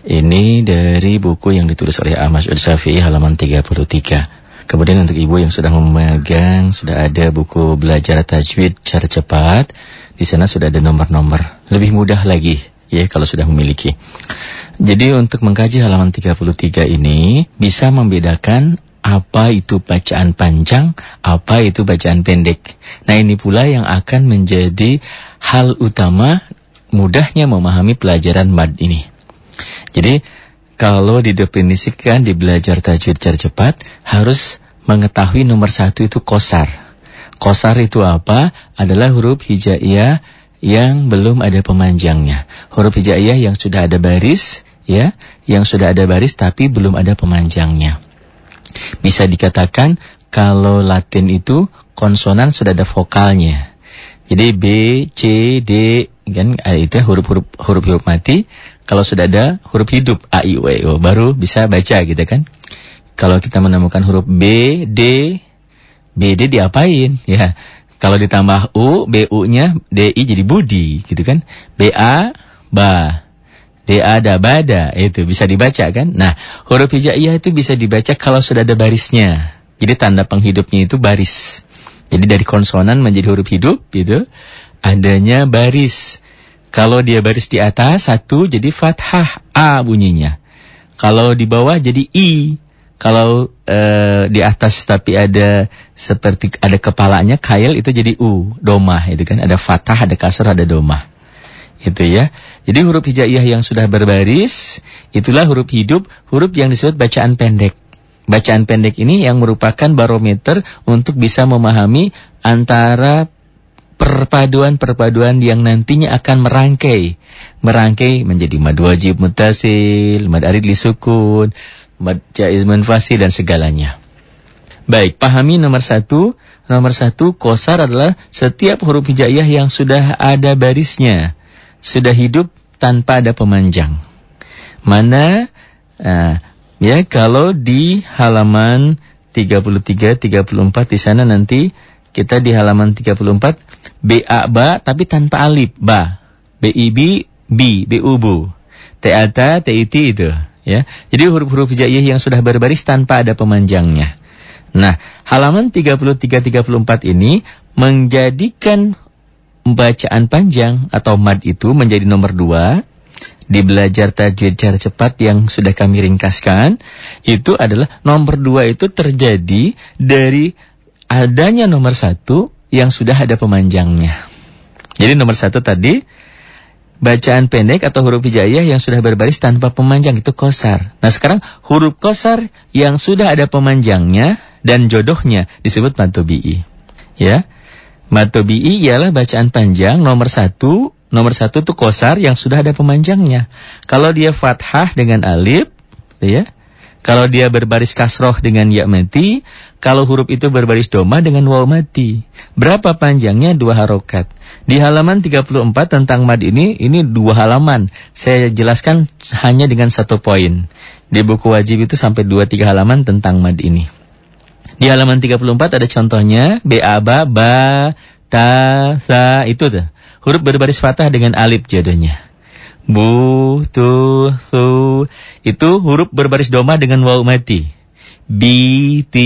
Ini dari buku yang ditulis oleh Ahmad Syafi'i halaman 33. Kemudian untuk ibu yang sudah memegang, sudah ada buku belajar tajwid cara cepat. Di sana sudah ada nomor-nomor. Lebih mudah lagi ya kalau sudah memiliki. Jadi untuk mengkaji halaman 33 ini bisa membedakan apa itu bacaan panjang, apa itu bacaan pendek. Nah ini pula yang akan menjadi hal utama mudahnya memahami pelajaran mad ini. Jadi kalau didefinisikan di belajar tajwid cara cepat harus mengetahui nomor satu itu kosar. Kosar itu apa? Adalah huruf hijaiyah yang belum ada pemanjangnya. Huruf hijaiyah yang sudah ada baris, ya, yang sudah ada baris tapi belum ada pemanjangnya. Bisa dikatakan kalau Latin itu konsonan sudah ada vokalnya. Jadi B, C, D, kan itu huruf-huruf huruf-huruf mati. Kalau sudah ada huruf hidup A, I, U, E, O baru bisa baca gitu kan. Kalau kita menemukan huruf B, D, B, D diapain? Ya, kalau ditambah U, B, U-nya D, I jadi budi gitu kan. B, A, ba. D, A, da, bada. Itu bisa dibaca kan. Nah, huruf hijaiyah itu bisa dibaca kalau sudah ada barisnya. Jadi tanda penghidupnya itu baris. Jadi dari konsonan menjadi huruf hidup gitu. Adanya baris. Kalau dia baris di atas satu jadi fathah A bunyinya. Kalau di bawah jadi I. Kalau uh, di atas tapi ada seperti ada kepalanya kail itu jadi U, domah itu kan ada fathah, ada kasar, ada domah. Itu ya. Jadi huruf hijaiyah yang sudah berbaris itulah huruf hidup, huruf yang disebut bacaan pendek. Bacaan pendek ini yang merupakan barometer untuk bisa memahami antara perpaduan-perpaduan yang nantinya akan merangkai. Merangkai menjadi mad wajib mutasil, mad arid li sukun, mad jaiz munfasil dan segalanya. Baik, pahami nomor satu. Nomor satu, kosar adalah setiap huruf hijaiyah yang sudah ada barisnya. Sudah hidup tanpa ada pemanjang. Mana, uh, ya kalau di halaman 33, 34 di sana nanti kita di halaman 34 B A ba tapi tanpa alif ba. B I B B B U bu. T A T T I T itu ya. Jadi huruf-huruf hijaiyah yang sudah berbaris tanpa ada pemanjangnya. Nah, halaman 33 34 ini menjadikan bacaan panjang atau mad itu menjadi nomor dua di belajar tajwid cara cepat yang sudah kami ringkaskan itu adalah nomor dua itu terjadi dari adanya nomor satu yang sudah ada pemanjangnya. Jadi nomor satu tadi, bacaan pendek atau huruf hijaiyah yang sudah berbaris tanpa pemanjang itu kosar. Nah sekarang huruf kosar yang sudah ada pemanjangnya dan jodohnya disebut matobi'i. Ya, matobi'i ialah bacaan panjang nomor satu, nomor satu itu kosar yang sudah ada pemanjangnya. Kalau dia fathah dengan alif, ya, kalau dia berbaris kasroh dengan ya mati, kalau huruf itu berbaris doma dengan waw mati. Berapa panjangnya? Dua harokat. Di halaman 34 tentang mad ini, ini dua halaman. Saya jelaskan hanya dengan satu poin. Di buku wajib itu sampai dua tiga halaman tentang mad ini. Di halaman 34 ada contohnya, ba, ba, ta, sa, itu tuh. Huruf berbaris fathah dengan alif jodohnya. Bu, tu, su. Itu huruf berbaris doma dengan waw mati. B, P,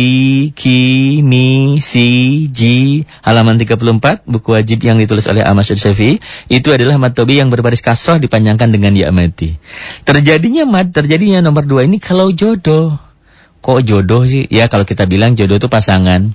Q, Mi, C, G, halaman 34, buku wajib yang ditulis oleh Ahmad Syafi'i, itu adalah mad tobi yang berbaris kasroh dipanjangkan dengan ya mati. Terjadinya mad, terjadinya nomor dua ini kalau jodoh. Kok jodoh sih? Ya kalau kita bilang jodoh itu pasangan.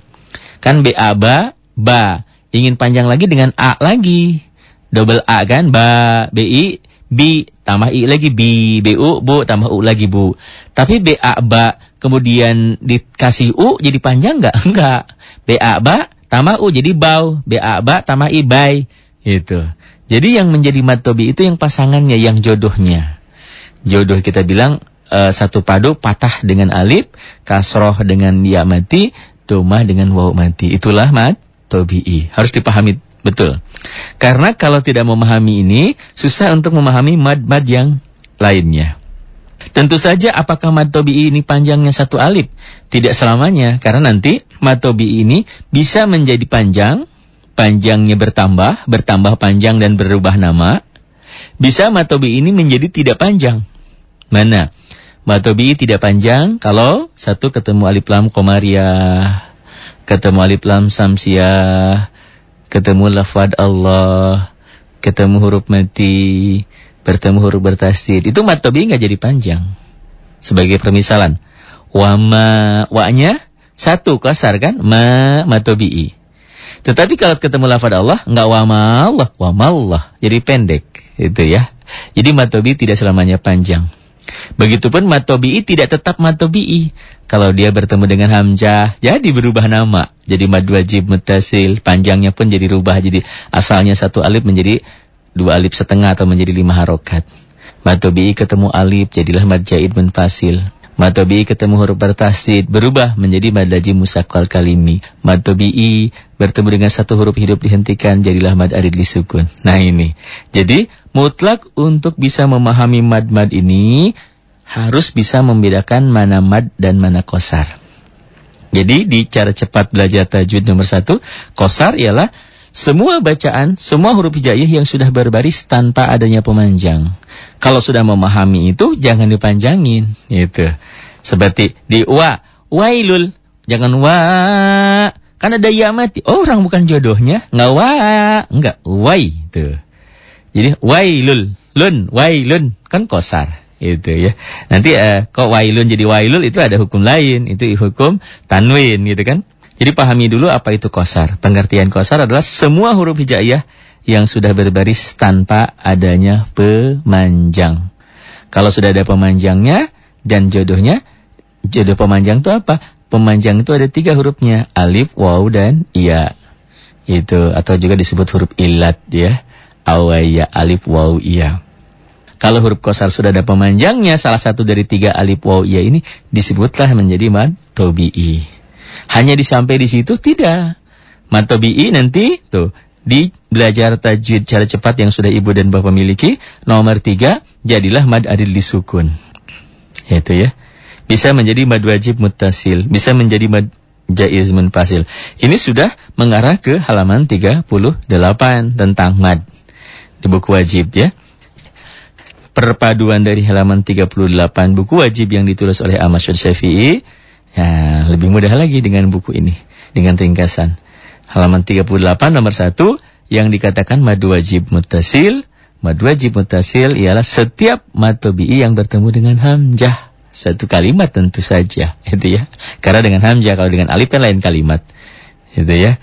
Kan B, A, ba, ba. Ingin panjang lagi dengan A lagi. Double A kan, ba, B, I, B, tambah I lagi, B, B, U, Bu, tambah U lagi, Bu. Tapi B, A, ba, kemudian dikasih U jadi panjang nggak? Enggak. BA ba tambah U jadi bau. BA ba tambah I bay. Itu. Jadi yang menjadi matobi itu yang pasangannya, yang jodohnya. Jodoh kita bilang uh, satu padu patah dengan alif, kasroh dengan ya mati, domah dengan waw mati. Itulah mat tobi'i. Harus dipahami betul. Karena kalau tidak memahami ini, susah untuk memahami mad-mad yang lainnya. Tentu saja apakah matobi ini panjangnya satu alif? Tidak selamanya, karena nanti matobi ini bisa menjadi panjang, panjangnya bertambah, bertambah panjang dan berubah nama. Bisa matobi ini menjadi tidak panjang. Mana? Mad tabi'i tidak panjang kalau satu ketemu alif lam komariah, ketemu alif lam samsiah, ketemu lafad Allah, ketemu huruf mati, bertemu huruf bertasdid. Itu mad tabi'i nggak jadi panjang. Sebagai permisalan, wama wa-nya satu kasar kan? Ma mad tabi'i. Tetapi kalau ketemu lafad Allah, enggak wama Allah, wama Allah. Jadi pendek. Itu ya. Jadi matobi tidak selamanya panjang. Begitupun matobi'i tidak tetap matobi'i. Kalau dia bertemu dengan hamzah, jadi berubah nama. Jadi mad wajib mutasil, panjangnya pun jadi rubah. Jadi asalnya satu alif menjadi dua alif setengah atau menjadi lima harokat. Matobi'i ketemu alif, jadilah mad jaid munfasil. Matobi'i ketemu huruf bertasid, berubah menjadi mad lajim musakwal kalimi. Matobi'i bertemu dengan satu huruf hidup dihentikan, jadilah mad arid lisukun. Nah ini. Jadi, mutlak untuk bisa memahami mad-mad ini, harus bisa membedakan mana mad dan mana kosar. Jadi, di cara cepat belajar tajwid nomor satu, kosar ialah semua bacaan, semua huruf hijaiyah yang sudah berbaris tanpa adanya pemanjang. Kalau sudah memahami itu jangan dipanjangin gitu. Seperti di wa, wailul, jangan wa kan ada ya mati. Oh, orang bukan jodohnya, enggak wa, enggak wai tuh. Jadi wailul, lun, wailun kan kosar itu ya. Nanti uh, kok wailun jadi wailul itu ada hukum lain, itu hukum tanwin gitu kan. Jadi pahami dulu apa itu kosar. Pengertian kosar adalah semua huruf hijaiyah yang sudah berbaris tanpa adanya pemanjang. Kalau sudah ada pemanjangnya dan jodohnya, jodoh pemanjang itu apa? Pemanjang itu ada tiga hurufnya, alif, waw, dan iya. Itu atau juga disebut huruf ilat ya. Awaya, alif, waw, iya. Kalau huruf kosar sudah ada pemanjangnya, salah satu dari tiga alif, waw, iya ini disebutlah menjadi mad tobi'i. Hanya disampai di situ tidak. Mad tobi'i nanti tuh di belajar tajwid cara cepat yang sudah ibu dan bapak miliki. Nomor tiga, jadilah mad adil disukun. Itu ya. Bisa menjadi mad wajib mutasil. Bisa menjadi mad jaiz munfasil. Ini sudah mengarah ke halaman 38 tentang mad. Di buku wajib ya. Perpaduan dari halaman 38 buku wajib yang ditulis oleh Ahmad Syafi'i. Ya, lebih mudah lagi dengan buku ini. Dengan ringkasan halaman 38 nomor 1 yang dikatakan madu wajib mutasil. Madu wajib mutasil ialah setiap matobi'i yang bertemu dengan hamzah. Satu kalimat tentu saja, itu ya. Karena dengan hamzah, kalau dengan alif kan lain kalimat. Itu ya.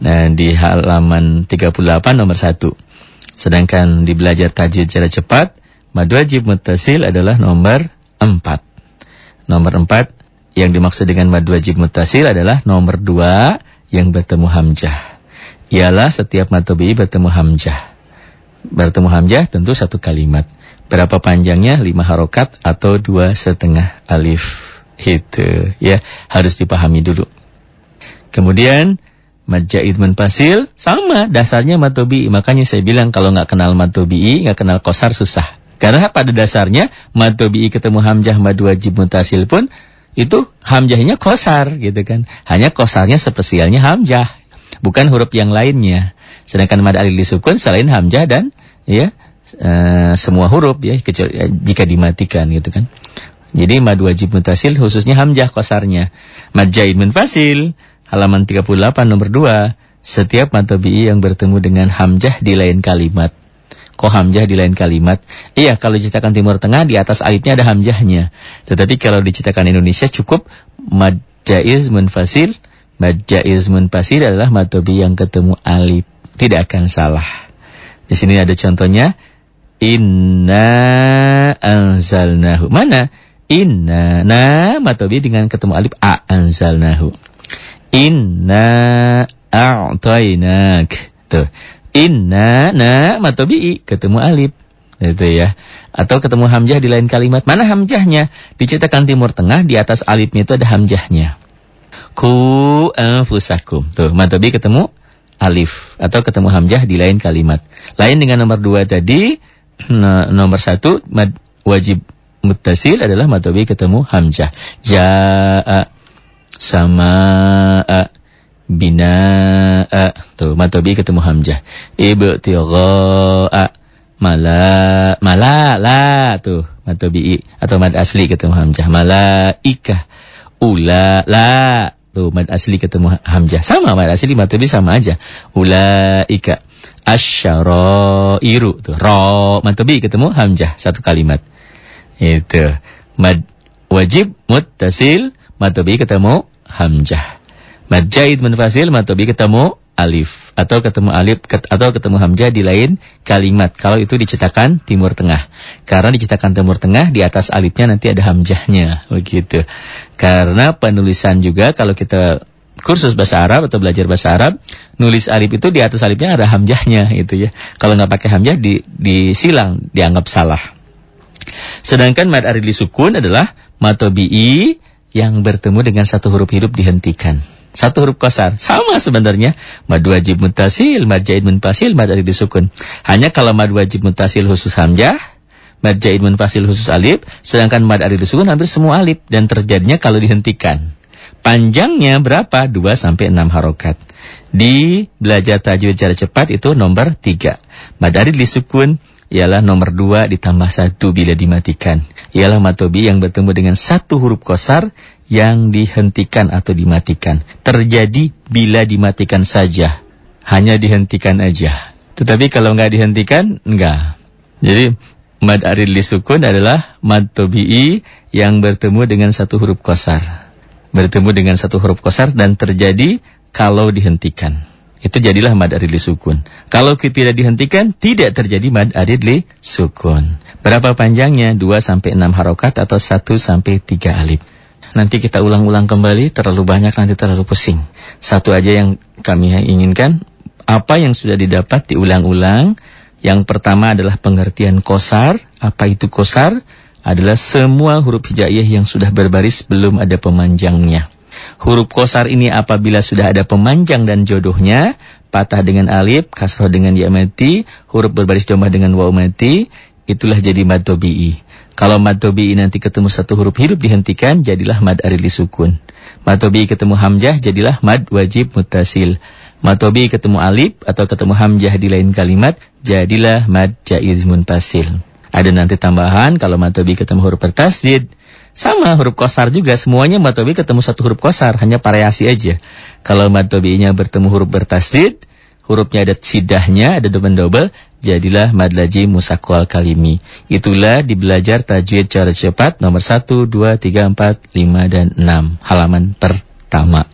Nah, di halaman 38 nomor 1. Sedangkan di belajar tajwid secara cepat, madu wajib mutasil adalah nomor 4. Nomor 4 yang dimaksud dengan madu wajib mutasil adalah nomor 2 yang bertemu hamzah. Ialah setiap matobi bertemu hamzah. Bertemu hamzah tentu satu kalimat. Berapa panjangnya? Lima harokat atau dua setengah alif. Itu ya harus dipahami dulu. Kemudian Majid menpasil sama dasarnya matobi. Makanya saya bilang kalau nggak kenal matobi, nggak kenal kosar susah. Karena pada dasarnya matobi ketemu hamzah mad wajib mutasil pun itu hamzahnya kosar gitu kan. Hanya kosarnya spesialnya hamzah, bukan huruf yang lainnya. Sedangkan mad alif disukun selain hamzah dan ya e, semua huruf ya kecuali ya, jika dimatikan gitu kan. Jadi mad wajib mutasil khususnya hamzah kosarnya. Mad jaid munfasil halaman 38 nomor 2. Setiap mad yang bertemu dengan hamzah di lain kalimat Kok hamzah di lain kalimat? Iya, kalau dicetakan Timur Tengah di atas alifnya ada hamzahnya. Tetapi kalau dicetakan Indonesia cukup mad jaiz munfasil. Munfasil adalah matobi yang ketemu alif. Tidak akan salah. Di sini ada contohnya. Inna anzalnahu. Mana? Inna. Na matobi dengan ketemu alif a anzalnahu. Inna a'tainak. Tuh. Inna na matobi'i ketemu alif. Itu ya. Atau ketemu hamzah di lain kalimat. Mana hamzahnya? Dicetakan timur tengah di atas alifnya itu ada hamzahnya. Ku anfusakum. Tuh, matobi ketemu alif atau ketemu hamzah di lain kalimat. Lain dengan nomor dua tadi, nomor satu wajib mutasil adalah matobi ketemu hamzah. Ja'a sama bina tuh matobi ketemu hamzah. Ibtigha mala mala la tuh mad tabi'i atau mad asli ketemu hamzah. Malaika ula la tuh mad asli ketemu hamzah. Sama mad asli mad tabi'i sama aja. Ulaika asyarairu. Tuh ro mad tabi'i ketemu hamzah. Satu kalimat. Itu. Mad wajib muttasil mad tabi'i ketemu hamzah. Mad jaid munfasil mad tabi'i ketemu alif. Atau ketemu alif ket, atau ketemu hamzah di lain kalimat. Kalau itu dicetakan timur tengah. Karena dicetakan timur tengah di atas alifnya nanti ada hamzahnya. Begitu. Karena penulisan juga kalau kita kursus bahasa Arab atau belajar bahasa Arab nulis alif itu di atas alifnya ada hamzahnya itu ya. Kalau nggak pakai hamzah di disilang dianggap salah. Sedangkan mad arid sukun adalah matobi'i yang bertemu dengan satu huruf hidup dihentikan satu huruf kosar. Sama sebenarnya. Mad wajib mutasil, mad jaid munfasil, mad alif disukun. Hanya kalau mad wajib mutasil khusus hamzah, mad jaid munfasil khusus alif, sedangkan mad alif disukun hampir semua alif dan terjadinya kalau dihentikan. Panjangnya berapa? 2 sampai 6 harokat. Di belajar tajwid cara cepat itu nomor 3. Mad alif disukun ialah nomor 2 ditambah 1 bila dimatikan. Ialah matobi yang bertemu dengan satu huruf kosar yang dihentikan atau dimatikan. Terjadi bila dimatikan saja. Hanya dihentikan aja. Tetapi kalau nggak dihentikan, enggak. Jadi, mad arid li sukun adalah mad tobi'i yang bertemu dengan satu huruf kosar. Bertemu dengan satu huruf kosar dan terjadi kalau dihentikan. Itu jadilah mad arid li sukun. Kalau tidak dihentikan, tidak terjadi mad arid li sukun. Berapa panjangnya? 2 sampai 6 harokat atau 1 sampai 3 alif. Nanti kita ulang-ulang kembali, terlalu banyak nanti terlalu pusing. Satu aja yang kami inginkan, apa yang sudah didapat diulang-ulang. Yang pertama adalah pengertian kosar. Apa itu kosar? Adalah semua huruf hijaiyah yang sudah berbaris belum ada pemanjangnya. Huruf kosar ini apabila sudah ada pemanjang dan jodohnya, patah dengan alif, kasroh dengan ya mati, huruf berbaris domah dengan waw mati, itulah jadi mad kalau mad tobi'i nanti ketemu satu huruf hidup dihentikan, jadilah mad arili sukun. Mad ketemu hamzah, jadilah mad wajib mutasil. Mad ketemu alif atau ketemu hamzah di lain kalimat, jadilah mad jaiz muntasil. Ada nanti tambahan, kalau mad tobi'i ketemu huruf bertasdid, sama huruf kosar juga, semuanya mad tobi'i ketemu satu huruf kosar, hanya variasi aja. Kalau mad tobi'inya bertemu huruf bertasdid, hurufnya ada sidahnya, ada double-double, jadilah madlaji musakwal kalimi. Itulah di belajar tajwid cara cepat nomor 1, 2, 3, 4, 5, dan 6. Halaman pertama.